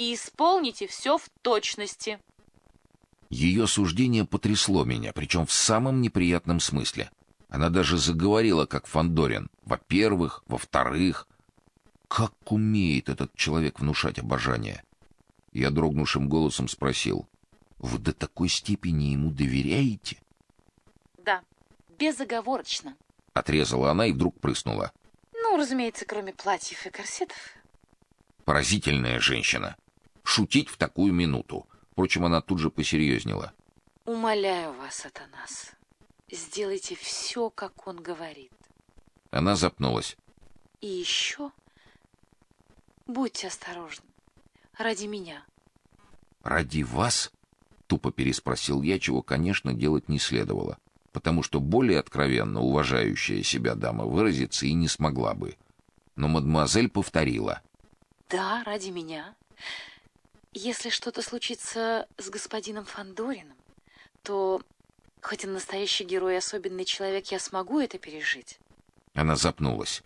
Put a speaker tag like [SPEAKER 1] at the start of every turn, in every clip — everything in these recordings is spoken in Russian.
[SPEAKER 1] и исполните все в точности.
[SPEAKER 2] Ее суждение потрясло меня, причем в самом неприятном смысле. Она даже заговорила как Фандорин. Во-первых, во-вторых, как умеет этот человек внушать обожание. Я дрогнувшим голосом спросил: "Вы до такой степени ему доверяете?"
[SPEAKER 1] Да, безоговорочно,
[SPEAKER 2] отрезала она и вдруг прыснула.
[SPEAKER 1] Ну, разумеется, кроме платьев и корсетов.
[SPEAKER 2] Поразительная женщина. Шутить в такую минуту. Впрочем, она тут же посерьезнела.
[SPEAKER 1] Умоляю вас, Атанас, сделайте все, как он говорит.
[SPEAKER 2] Она запнулась.
[SPEAKER 1] И еще будьте осторожны. Ради меня.
[SPEAKER 2] Ради вас? Тупо переспросил я, чего, конечно, делать не следовало, потому что более откровенно уважающая себя дама выразиться и не смогла бы. Но мадемуазель повторила:
[SPEAKER 1] "Да, ради меня. Если что-то случится с господином Фандориным, то хоть он настоящий герой и особенный человек, я смогу это пережить.
[SPEAKER 2] Она запнулась.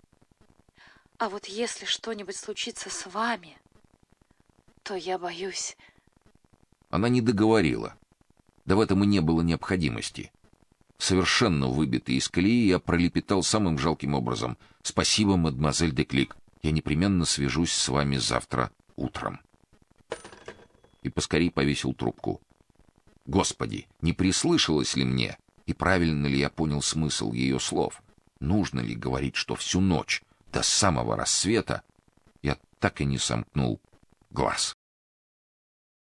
[SPEAKER 1] А вот если что-нибудь случится с вами, то я боюсь.
[SPEAKER 2] Она не договорила. Да в этом и не было необходимости. Совершенно выбитый из колеи, я пролепетал самым жалким образом: "Спасибо, мадемуазель Деклик. Я непременно свяжусь с вами завтра утром" и поскорей повесил трубку. Господи, не прислышалось ли мне, и правильно ли я понял смысл ее слов? Нужно ли говорить, что всю ночь до самого рассвета я так и не сомкнул глаз?